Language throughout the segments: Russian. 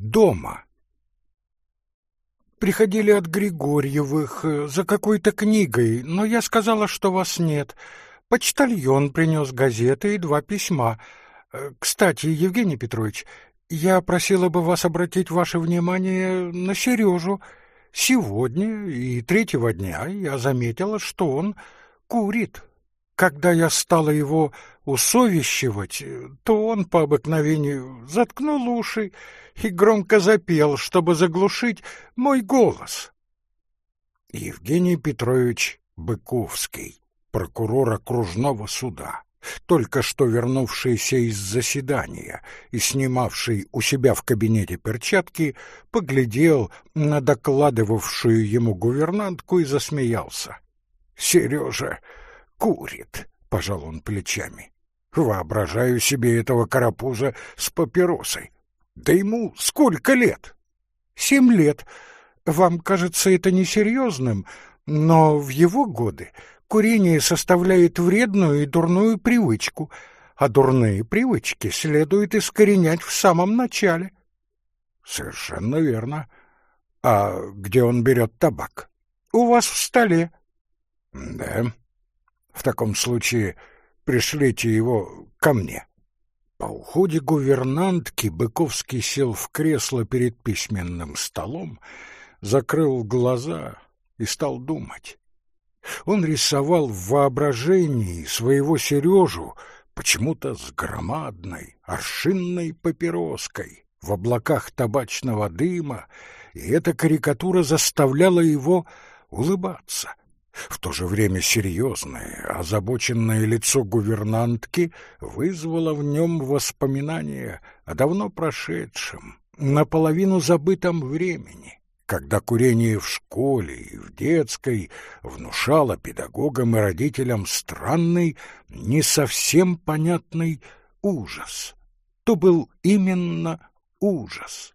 дома. Приходили от Григорьевых э, за какой-то книгой, но я сказала, что вас нет. Почтальон принес газеты и два письма. Э, кстати, Евгений Петрович, я просила бы вас обратить ваше внимание на Сережу. Сегодня и третьего дня я заметила, что он курит. Когда я стала его усовещивать, то он по обыкновению заткнул уши и громко запел, чтобы заглушить мой голос. Евгений Петрович Быковский, прокурор окружного суда, только что вернувшийся из заседания и снимавший у себя в кабинете перчатки, поглядел на докладывавшую ему гувернантку и засмеялся. «Сережа курит», — пожал он плечами. «Воображаю себе этого карапуза с папиросой. Да ему сколько лет? Семь лет. Вам кажется это несерьезным, но в его годы курение составляет вредную и дурную привычку, а дурные привычки следует искоренять в самом начале. Совершенно верно. А где он берет табак? У вас в столе. Да. В таком случае пришлите его ко мне. По уходе гувернантки Быковский сел в кресло перед письменным столом, закрыл глаза и стал думать. Он рисовал в воображении своего Сережу почему-то с громадной, аршинной папироской в облаках табачного дыма, и эта карикатура заставляла его улыбаться — в то же время серьезное, озабоченное лицо гувернантки вызвало в нем воспоминания о давно прошедшем, наполовину забытом времени, когда курение в школе и в детской внушало педагогам и родителям странный, не совсем понятный ужас. То был именно ужас.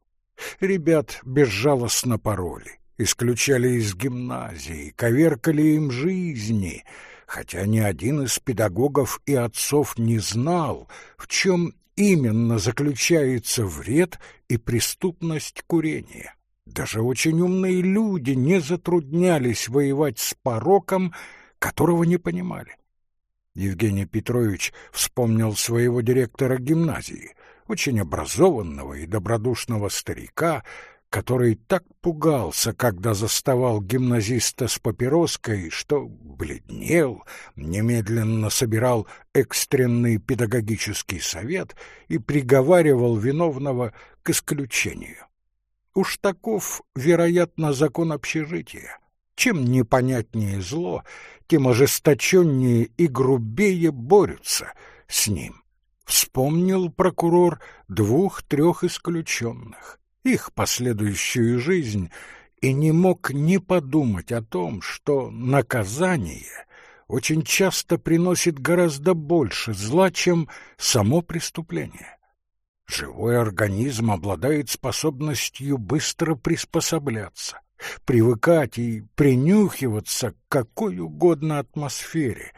Ребят безжалостно пороли исключали из гимназии, коверкали им жизни, хотя ни один из педагогов и отцов не знал, в чем именно заключается вред и преступность курения. Даже очень умные люди не затруднялись воевать с пороком, которого не понимали. Евгений Петрович вспомнил своего директора гимназии, очень образованного и добродушного старика, который так пугался, когда заставал гимназиста с папироской, что бледнел, немедленно собирал экстренный педагогический совет и приговаривал виновного к исключению. Уж таков, вероятно, закон общежития. Чем непонятнее зло, тем ожесточеннее и грубее борются с ним. Вспомнил прокурор двух-трех исключенных их последующую жизнь и не мог не подумать о том, что наказание очень часто приносит гораздо больше зла, чем само преступление. Живой организм обладает способностью быстро приспосабляться, привыкать и принюхиваться к какой угодно атмосфере,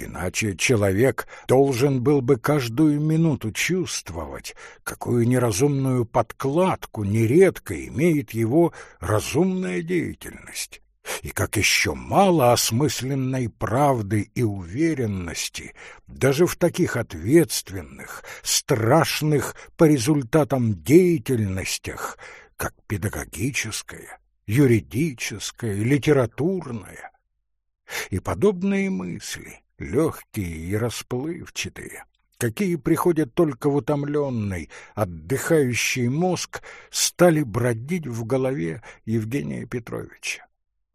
Иначе человек должен был бы каждую минуту чувствовать, какую неразумную подкладку нередко имеет его разумная деятельность, и как еще мало осмысленной правды и уверенности даже в таких ответственных, страшных по результатам деятельностях, как педагогическая, юридическая, литературная. И подобные мысли — легкие и расплывчатые, какие приходят только в утомленный, отдыхающий мозг, стали бродить в голове Евгения Петровича.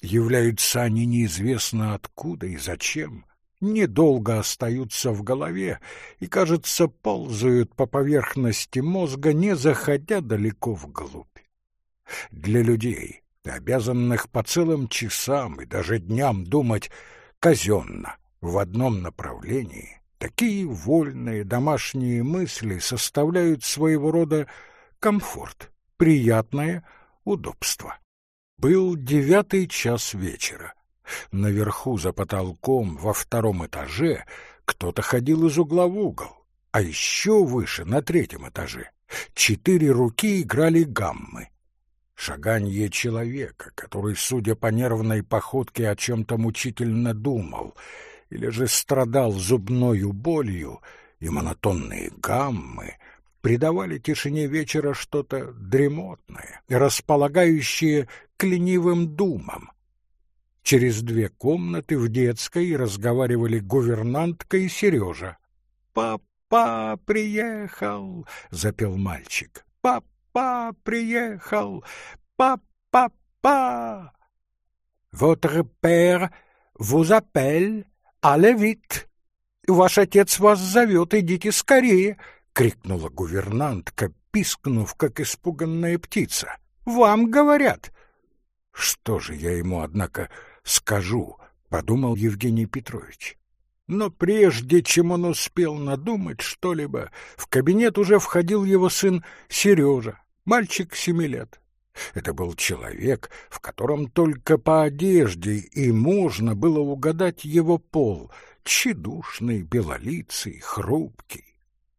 Являются они неизвестно откуда и зачем, недолго остаются в голове и, кажется, ползают по поверхности мозга, не заходя далеко вглубь. Для людей, обязанных по целым часам и даже дням думать казенно, в одном направлении, такие вольные домашние мысли составляют своего рода комфорт, приятное удобство. Был девятый час вечера. Наверху за потолком во втором этаже кто-то ходил из угла в угол, а еще выше, на третьем этаже, Четыре руки играли гаммы. Шаганье человека, который, судя по нервной походке, о чем-то мучительно думал, или же страдал зубною болью, и монотонные гаммы придавали тишине вечера что-то дремотное, располагающее к ленивым думам. Через две комнаты в детской разговаривали гувернантка и Сережа. «Папа приехал!» — запел мальчик. «Папа приехал! Папа-па!» «Votre père vous allez vite! Ваш отец вас зовет, идите скорее!» — крикнула гувернантка, пискнув, как испуганная птица. «Вам говорят!» «Что же я ему, однако, скажу?» — подумал Евгений Петрович. Но прежде чем он успел надумать что-либо, в кабинет уже входил его сын Сережа, мальчик семи лет. Это был человек, в котором только по одежде и можно было угадать его пол, тщедушный, белолицый, хрупкий.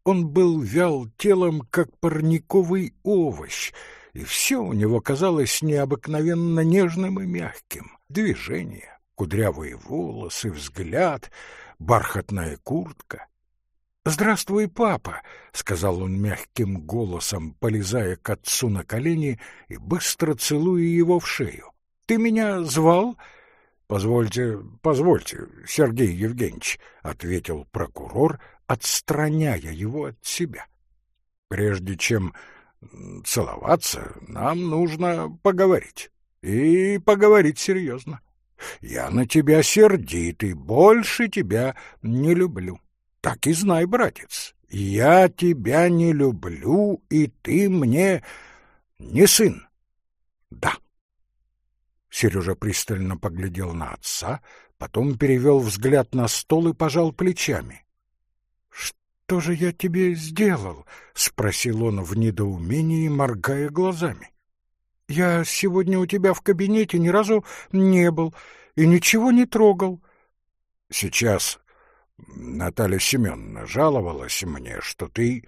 Он был вял телом, как парниковый овощ, и все у него казалось необыкновенно нежным и мягким. Движения, кудрявые волосы, взгляд, бархатная куртка. «Здравствуй, папа!» — сказал он мягким голосом, полезая к отцу на колени и быстро целуя его в шею. «Ты меня звал?» «Позвольте, позвольте, Сергей Евгеньевич», — ответил прокурор, отстраняя его от себя. «Прежде чем целоваться, нам нужно поговорить. И поговорить серьезно. Я на тебя сердитый, больше тебя не люблю. Так и знай, братец, я тебя не люблю, и ты мне не сын. Да». Сережа пристально поглядел на отца, потом перевел взгляд на стол и пожал плечами. «Что же я тебе сделал?» — спросил он в недоумении, моргая глазами. «Я сегодня у тебя в кабинете ни разу не был и ничего не трогал». «Сейчас Наталья Семеновна жаловалась мне, что ты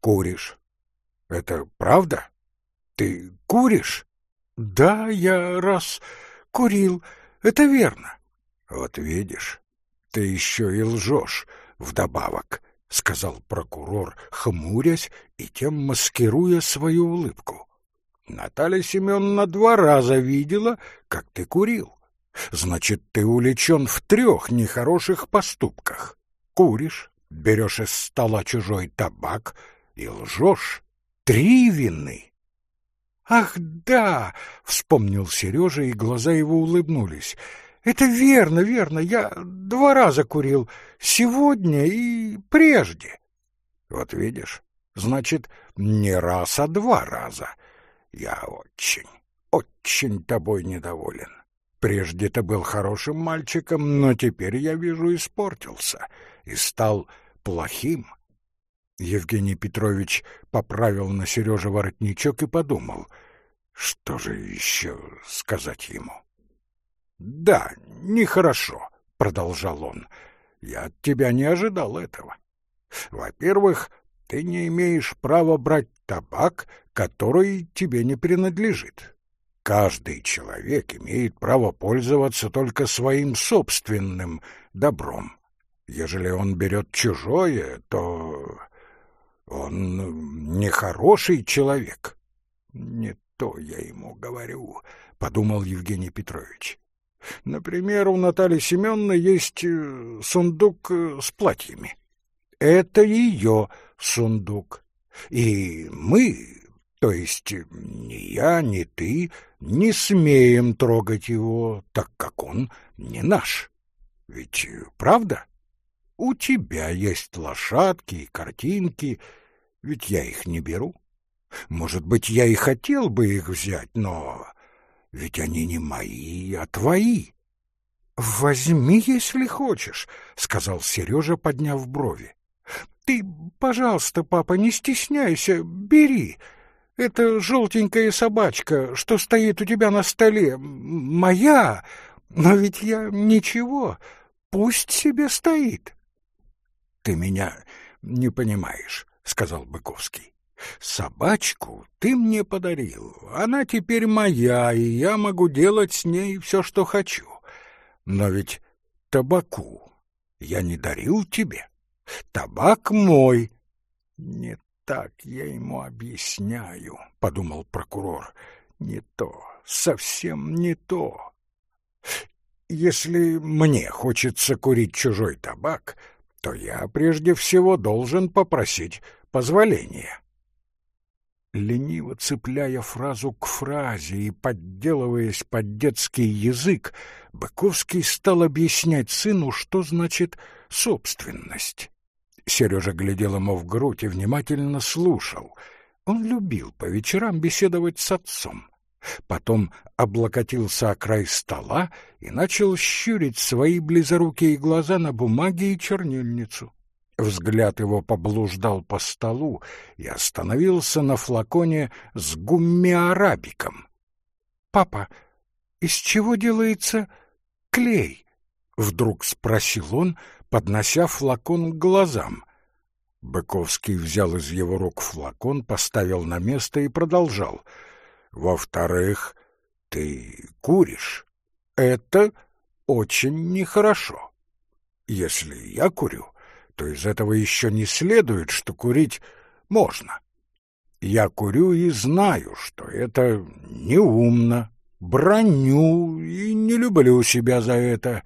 куришь. Это правда? Ты куришь?» Да, я раз курил, это верно. Вот видишь, ты еще и лжешь вдобавок, — сказал прокурор, хмурясь и тем маскируя свою улыбку. Наталья Семеновна два раза видела, как ты курил. Значит, ты увлечен в трех нехороших поступках. Куришь, берешь из стола чужой табак и лжешь. Три вины. «Ах, да!» — вспомнил Сережа, и глаза его улыбнулись. «Это верно, верно. Я два раза курил. Сегодня и прежде». «Вот видишь, значит, не раз, а два раза. Я очень, очень тобой недоволен. Прежде ты был хорошим мальчиком, но теперь, я вижу, испортился и стал плохим». Евгений Петрович поправил на Сереже воротничок и подумал, что же еще сказать ему. «Да, нехорошо», — продолжал он, — «я от тебя не ожидал этого. Во-первых, ты не имеешь права брать табак, который тебе не принадлежит. Каждый человек имеет право пользоваться только своим собственным добром. Ежели он берет чужое, то он нехороший человек. Не то я ему говорю, подумал Евгений Петрович. Например, у Натальи Семеновны есть э, сундук э, с платьями. Это ее сундук. И мы, то есть ни я, ни ты, не смеем трогать его, так как он не наш. Ведь э, правда? У тебя есть лошадки и картинки, ведь я их не беру. Может быть, я и хотел бы их взять, но ведь они не мои, а твои. Возьми, если хочешь, сказал Сережа, подняв брови. Ты, пожалуйста, папа, не стесняйся, бери. Это желтенькая собачка, что стоит у тебя на столе, моя, но ведь я ничего, пусть себе стоит. Ты меня не понимаешь, сказал Быковский. Собачку ты мне подарил. Она теперь моя, и я могу делать с ней все, что хочу. Но ведь табаку я не дарил тебе. Табак мой. Не так я ему объясняю, — подумал прокурор. Не то, совсем не то. Если мне хочется курить чужой табак, то я прежде всего должен попросить позволения. Лениво цепляя фразу к фразе и подделываясь под детский язык, Быковский стал объяснять сыну, что значит «собственность». Сережа глядел ему в грудь и внимательно слушал. Он любил по вечерам беседовать с отцом. Потом облокотился о край стола и начал щурить свои близорукие глаза на бумаге и чернильницу. Взгляд его поблуждал по столу и остановился на флаконе с гумми-арабиком. — Папа, из чего делается клей? — вдруг спросил он, поднося флакон к глазам. Быковский взял из его рук флакон, поставил на место и продолжал. «Во-вторых, ты куришь. Это очень нехорошо. Если я курю, то из этого еще не следует, что курить можно. Я курю и знаю, что это неумно, броню и не люблю себя за это.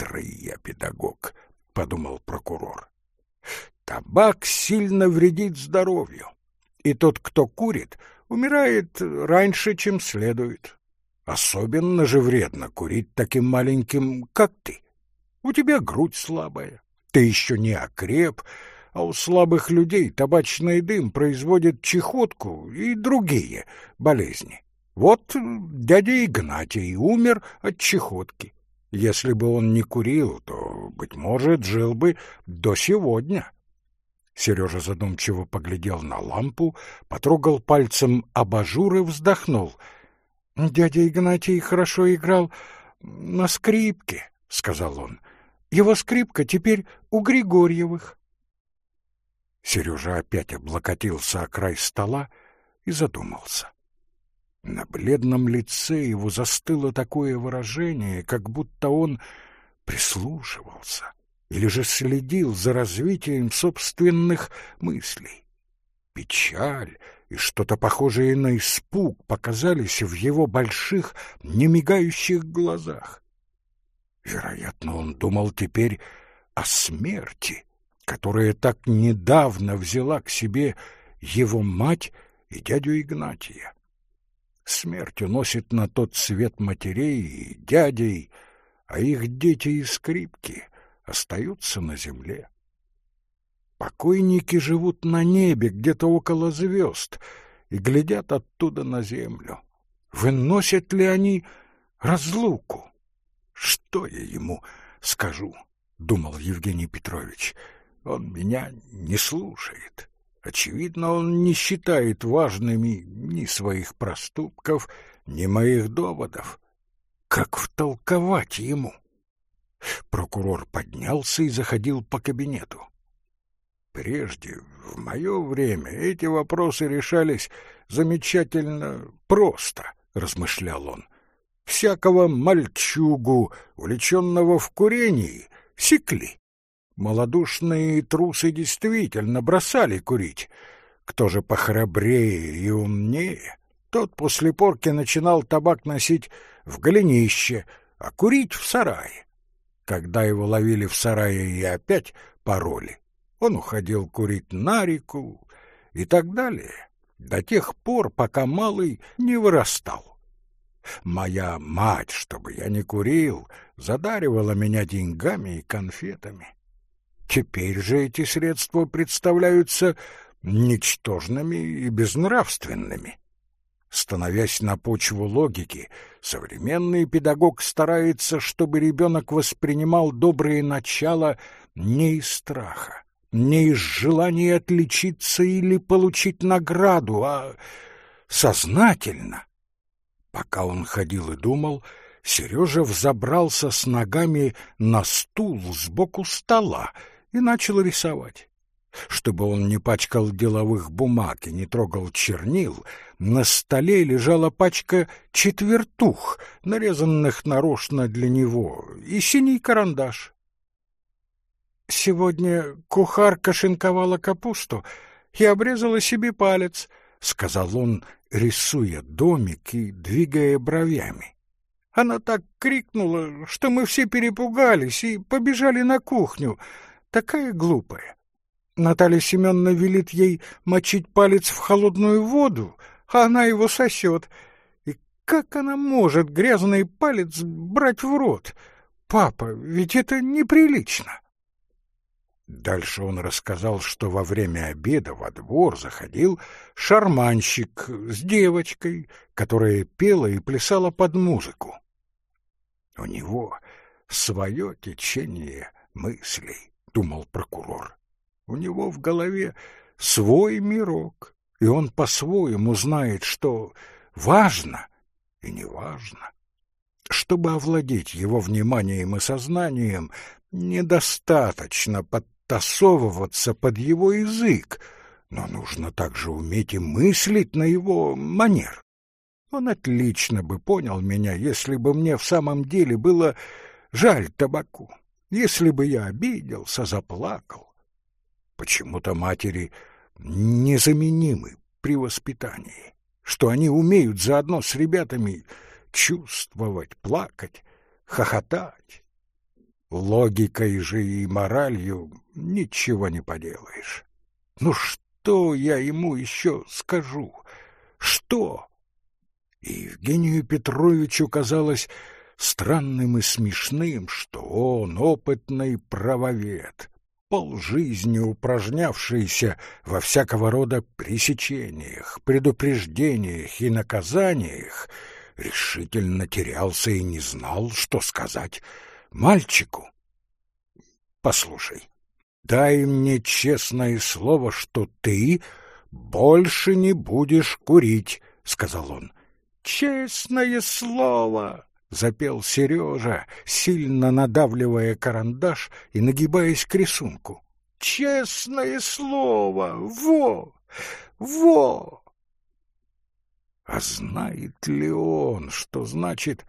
Хитрый я педагог, — подумал прокурор. Табак сильно вредит здоровью, и тот, кто курит, умирает раньше, чем следует. Особенно же вредно курить таким маленьким, как ты. У тебя грудь слабая, ты еще не окреп, а у слабых людей табачный дым производит чехотку и другие болезни. Вот дядя Игнатий умер от чехотки. Если бы он не курил, то, быть может, жил бы до сегодня. Сережа задумчиво поглядел на лампу, потрогал пальцем абажур и вздохнул. — Дядя Игнатий хорошо играл на скрипке, — сказал он. Его скрипка теперь у Григорьевых. Сережа опять облокотился о край стола и задумался. На бледном лице его застыло такое выражение, как будто он прислушивался или же следил за развитием собственных мыслей. Печаль и что-то похожее на испуг показались в его больших, немигающих глазах. Вероятно, он думал теперь о смерти, которая так недавно взяла к себе его мать и дядю Игнатия. Смерть уносит на тот свет матерей и дядей, а их дети и скрипки остаются на земле. Покойники живут на небе, где-то около звезд, и глядят оттуда на землю. Выносят ли они разлуку? Что я ему скажу? — думал Евгений Петрович. Он меня не слушает. Очевидно, он не считает важными ни своих проступков, ни моих доводов. Как втолковать ему? Прокурор поднялся и заходил по кабинету. Прежде, в мое время, эти вопросы решались замечательно просто, — размышлял он всякого мальчугу, увлеченного в курении, секли. Молодушные трусы действительно бросали курить. Кто же похрабрее и умнее, тот после порки начинал табак носить в голенище, а курить в сарае. Когда его ловили в сарае и опять пароли, он уходил курить на реку и так далее, до тех пор, пока малый не вырастал. Моя мать, чтобы я не курил, задаривала меня деньгами и конфетами. Теперь же эти средства представляются ничтожными и безнравственными. Становясь на почву логики, современный педагог старается, чтобы ребенок воспринимал добрые начала не из страха, не из желания отличиться или получить награду, а сознательно, Пока он ходил и думал, Сережа взобрался с ногами на стул сбоку стола и начал рисовать. Чтобы он не пачкал деловых бумаг и не трогал чернил, на столе лежала пачка четвертух, нарезанных нарочно для него, и синий карандаш. «Сегодня кухарка шинковала капусту и обрезала себе палец», — сказал он, рисуя домик и двигая бровями. Она так крикнула, что мы все перепугались и побежали на кухню. Такая глупая. Наталья Семеновна велит ей мочить палец в холодную воду, а она его сосет. И как она может грязный палец брать в рот? Папа, ведь это неприлично. Дальше он рассказал, что во время обеда во двор заходил шарманщик с девочкой, которая пела и плясала под музыку. У него свое течение мыслей, — думал прокурор. У него в голове свой мирок, и он по-своему знает, что важно и не важно. Чтобы овладеть его вниманием и сознанием, недостаточно подтасовываться под его язык, но нужно также уметь и мыслить на его манер. Он отлично бы понял меня, если бы мне в самом деле было жаль табаку, если бы я обиделся, заплакал, Почему-то матери незаменимы при воспитании, что они умеют заодно с ребятами чувствовать, плакать, хохотать. Логикой же и моралью ничего не поделаешь. Ну что я ему еще скажу? Что? Евгению Петровичу казалось странным и смешным, что он опытный правовед, полжизни упражнявшийся во всякого рода пресечениях, предупреждениях и наказаниях, решительно терялся и не знал, что сказать мальчику. «Послушай, дай мне честное слово, что ты больше не будешь курить», — сказал он. «Честное слово!» — запел Сережа, сильно надавливая карандаш и нагибаясь к рисунку. «Честное слово! Во! Во!» «А знает ли он, что значит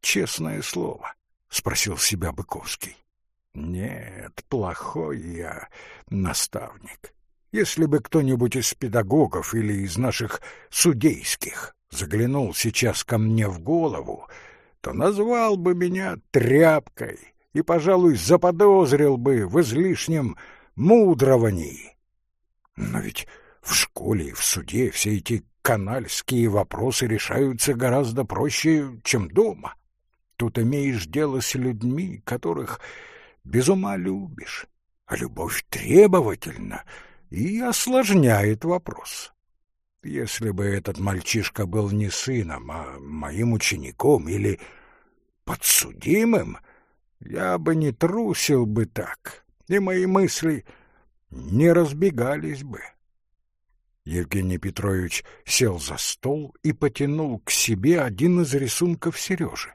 «честное слово»?» — спросил себя Быковский. «Нет, плохой я наставник. Если бы кто-нибудь из педагогов или из наших судейских заглянул сейчас ко мне в голову, то назвал бы меня тряпкой и, пожалуй, заподозрил бы в излишнем мудровании. Но ведь в школе и в суде все эти канальские вопросы решаются гораздо проще, чем дома. Тут имеешь дело с людьми, которых без ума любишь, а любовь требовательна и осложняет вопрос. Если бы этот мальчишка был не сыном, а моим учеником или подсудимым, я бы не трусил бы так, и мои мысли не разбегались бы. Евгений Петрович сел за стол и потянул к себе один из рисунков Сережи.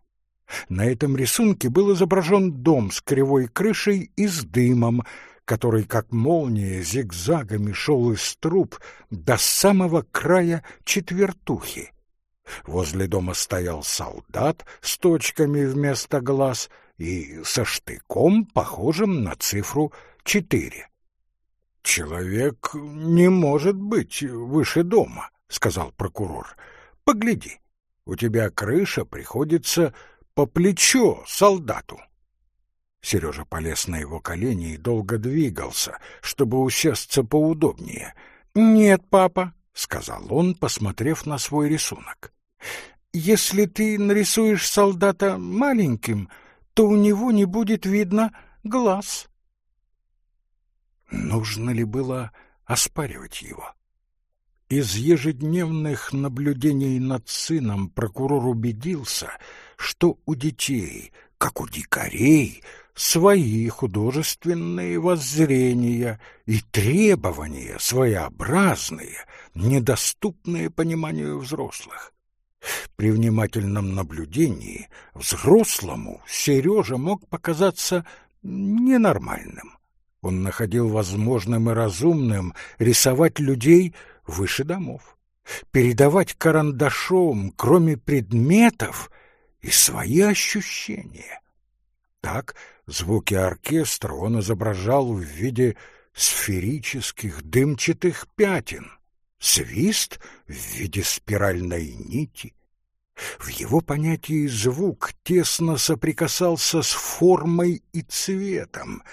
На этом рисунке был изображен дом с кривой крышей и с дымом, который, как молния, зигзагами шел из труб до самого края четвертухи. Возле дома стоял солдат с точками вместо глаз и со штыком, похожим на цифру четыре. «Человек не может быть выше дома», — сказал прокурор. «Погляди, у тебя крыша приходится по плечо солдату». Сережа полез на его колени и долго двигался, чтобы усесться поудобнее. «Нет, папа», — сказал он, посмотрев на свой рисунок. «Если ты нарисуешь солдата маленьким, то у него не будет видно глаз». Нужно ли было оспаривать его? Из ежедневных наблюдений над сыном прокурор убедился, что у детей, как у дикарей, свои художественные воззрения и требования своеобразные, недоступные пониманию взрослых. При внимательном наблюдении взрослому Сережа мог показаться ненормальным. Он находил возможным и разумным рисовать людей выше домов, передавать карандашом, кроме предметов, и свои ощущения. Так звуки оркестра он изображал в виде сферических дымчатых пятен, свист в виде спиральной нити. В его понятии звук тесно соприкасался с формой и цветом,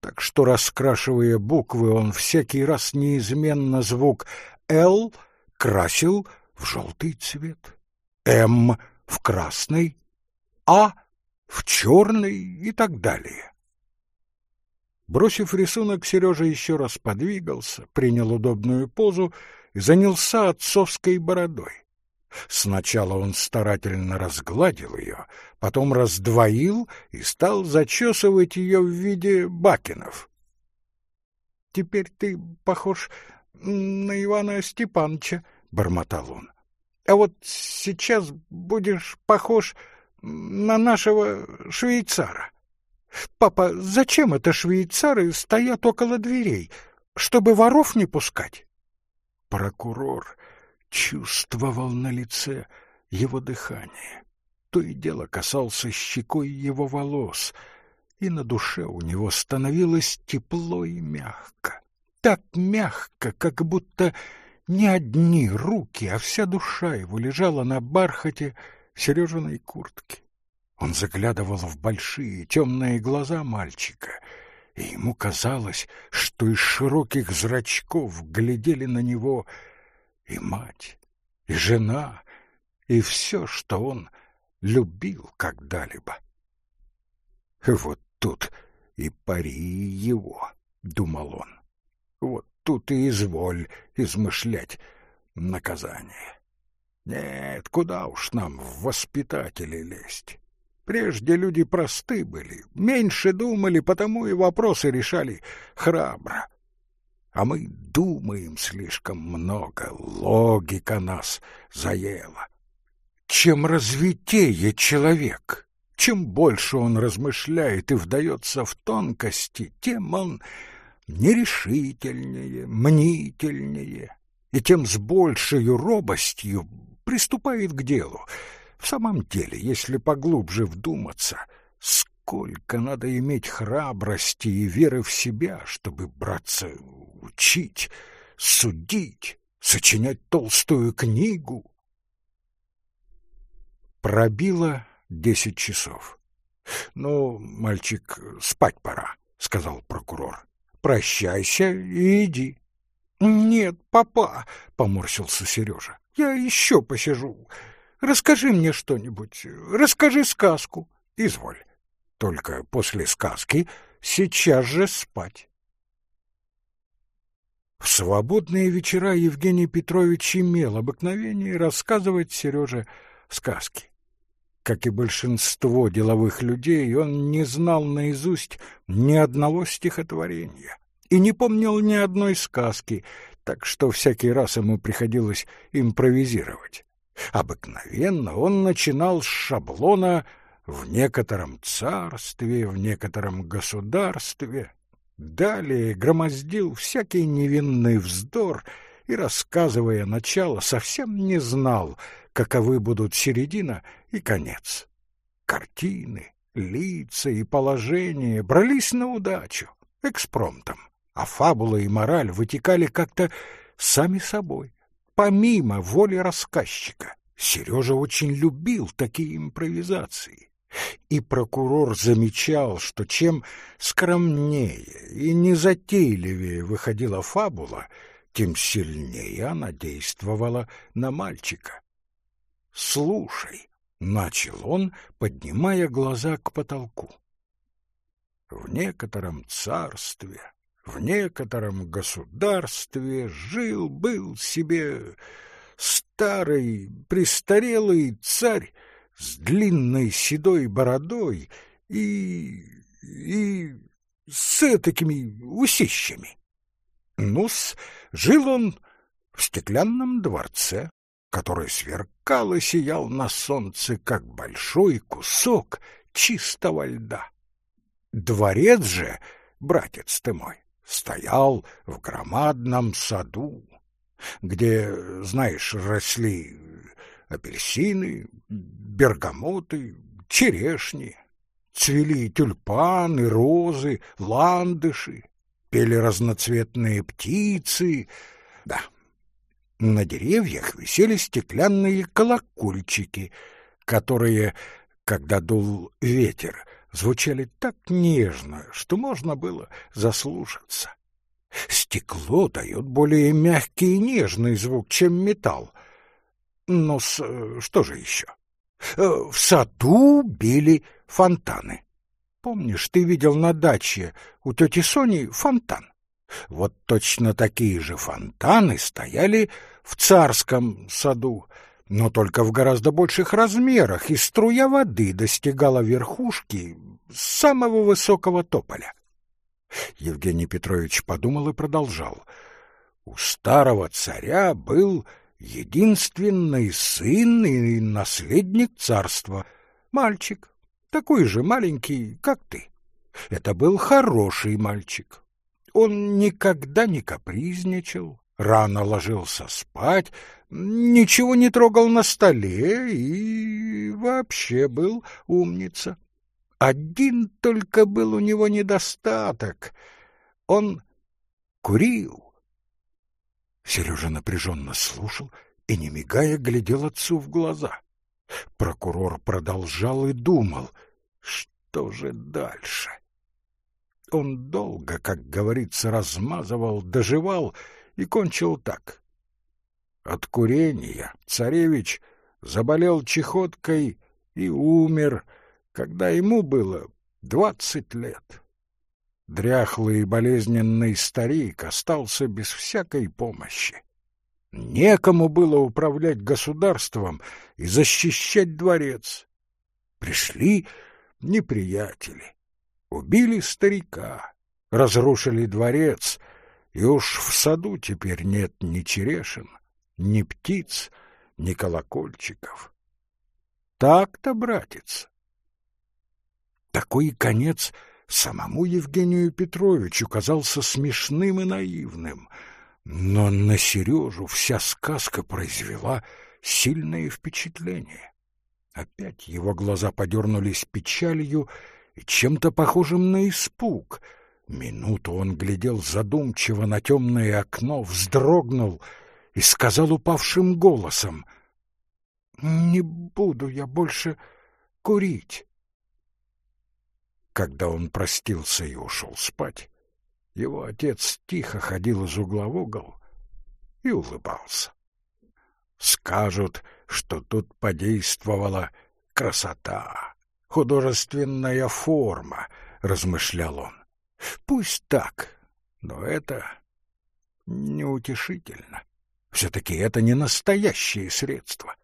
так что, раскрашивая буквы, он всякий раз неизменно звук «Л» красил в желтый цвет, «М» в красный, «А» в черный и так далее. Бросив рисунок, Сережа еще раз подвигался, принял удобную позу и занялся отцовской бородой. Сначала он старательно разгладил ее, потом раздвоил и стал зачесывать ее в виде бакенов. — Теперь ты похож на Ивана Степановича, — бормотал он. — А вот сейчас будешь похож на нашего швейцара. Папа, зачем это швейцары стоят около дверей? Чтобы воров не пускать? Прокурор чувствовал на лице его дыхание. То и дело касался щекой его волос, и на душе у него становилось тепло и мягко. Так мягко, как будто не одни руки, а вся душа его лежала на бархате Сережиной куртки. Он заглядывал в большие темные глаза мальчика, и ему казалось, что из широких зрачков глядели на него и мать, и жена, и все, что он любил когда-либо. Вот тут и пари его, — думал он. Вот тут и изволь измышлять наказание. Нет, куда уж нам в воспитатели лезть. Прежде люди просты были, меньше думали, потому и вопросы решали храбро. А мы думаем слишком много, логика нас заела. Чем развитее человек, чем больше он размышляет и вдается в тонкости, тем он нерешительнее, мнительнее, и тем с большей робостью приступает к делу. В самом деле, если поглубже вдуматься, сколько надо иметь храбрости и веры в себя, чтобы браться учить, судить, сочинять толстую книгу. Пробило десять часов. — Ну, мальчик, спать пора, — сказал прокурор. — Прощайся и иди. — Нет, папа, — поморщился Сережа, — я еще посижу. Расскажи мне что-нибудь, расскажи сказку. Изволь. Только после сказки сейчас же спать. В свободные вечера Евгений Петрович имел обыкновение рассказывать Сереже сказки. Как и большинство деловых людей, он не знал наизусть ни одного стихотворения и не помнил ни одной сказки, так что всякий раз ему приходилось импровизировать. Обыкновенно он начинал с шаблона «в некотором царстве, в некотором государстве», Далее громоздил всякий невинный вздор и, рассказывая начало, совсем не знал, каковы будут середина и конец. Картины, лица и положения брались на удачу, экспромтом, а фабула и мораль вытекали как-то сами собой, помимо воли рассказчика. Сережа очень любил такие импровизации. И прокурор замечал, что чем скромнее и незатейливее выходила фабула, тем сильнее она действовала на мальчика. «Слушай», — начал он, поднимая глаза к потолку. «В некотором царстве, в некотором государстве жил-был себе старый престарелый царь, с длинной седой бородой и... и... с такими усищами. Нус, жил он в стеклянном дворце, который сверкал и сиял на солнце, как большой кусок чистого льда. Дворец же братец ты мой, стоял в громадном саду, где, знаешь, росли апельсины, бергамоты, черешни, цвели тюльпаны, розы, ландыши, пели разноцветные птицы. Да, на деревьях висели стеклянные колокольчики, которые, когда дул ветер, звучали так нежно, что можно было заслушаться. Стекло дает более мягкий и нежный звук, чем металл. Но с, что же еще? Э, в саду били фонтаны. Помнишь, ты видел на даче у тети Сони фонтан? Вот точно такие же фонтаны стояли в царском саду, но только в гораздо больших размерах, и струя воды достигала верхушки самого высокого тополя. Евгений Петрович подумал и продолжал. У старого царя был единственный сын и наследник царства, мальчик, такой же маленький, как ты. Это был хороший мальчик. Он никогда не капризничал, рано ложился спать, ничего не трогал на столе и вообще был умница. Один только был у него недостаток. Он курил. Сережа напряженно слушал и, не мигая, глядел отцу в глаза. Прокурор продолжал и думал, что же дальше. Он долго, как говорится, размазывал, доживал и кончил так. От курения царевич заболел чехоткой и умер, когда ему было двадцать лет. Дряхлый и болезненный старик остался без всякой помощи. Некому было управлять государством и защищать дворец. Пришли неприятели, убили старика, разрушили дворец, и уж в саду теперь нет ни черешин, ни птиц, ни колокольчиков. Так-то, братец, такой конец самому Евгению Петровичу казался смешным и наивным, но на Сережу вся сказка произвела сильное впечатление. Опять его глаза подернулись печалью и чем-то похожим на испуг. Минуту он глядел задумчиво на темное окно, вздрогнул и сказал упавшим голосом, «Не буду я больше курить». Когда он простился и ушел спать, его отец тихо ходил из угла в угол и улыбался. Скажут, что тут подействовала красота, художественная форма, размышлял он. Пусть так, но это неутешительно. Все-таки это не настоящее средство.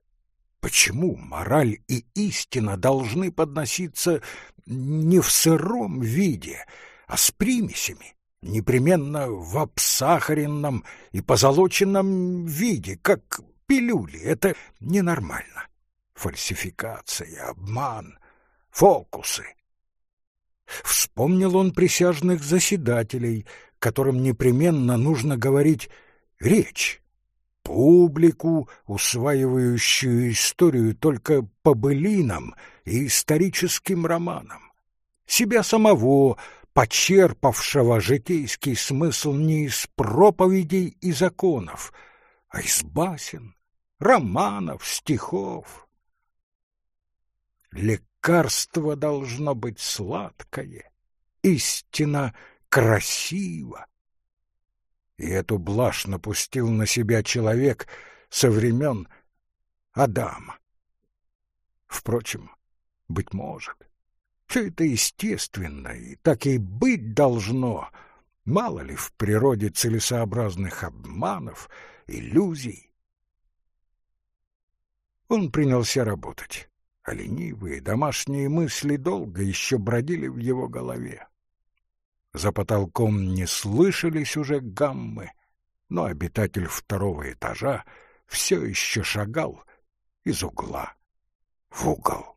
Почему мораль и истина должны подноситься не в сыром виде, а с примесями, непременно в обсахаренном и позолоченном виде, как пилюли? Это ненормально. Фальсификация, обман, фокусы. Вспомнил он присяжных заседателей, которым непременно нужно говорить речь публику, усваивающую историю только по былинам и историческим романам, себя самого, почерпавшего житейский смысл не из проповедей и законов, а из басен, романов, стихов. Лекарство должно быть сладкое, истина красиво, и эту блажь напустил на себя человек со времен Адама. Впрочем, быть может, все это естественно, и так и быть должно. Мало ли в природе целесообразных обманов, иллюзий. Он принялся работать, а ленивые домашние мысли долго еще бродили в его голове. За потолком не слышались уже гаммы, но обитатель второго этажа все еще шагал из угла в угол.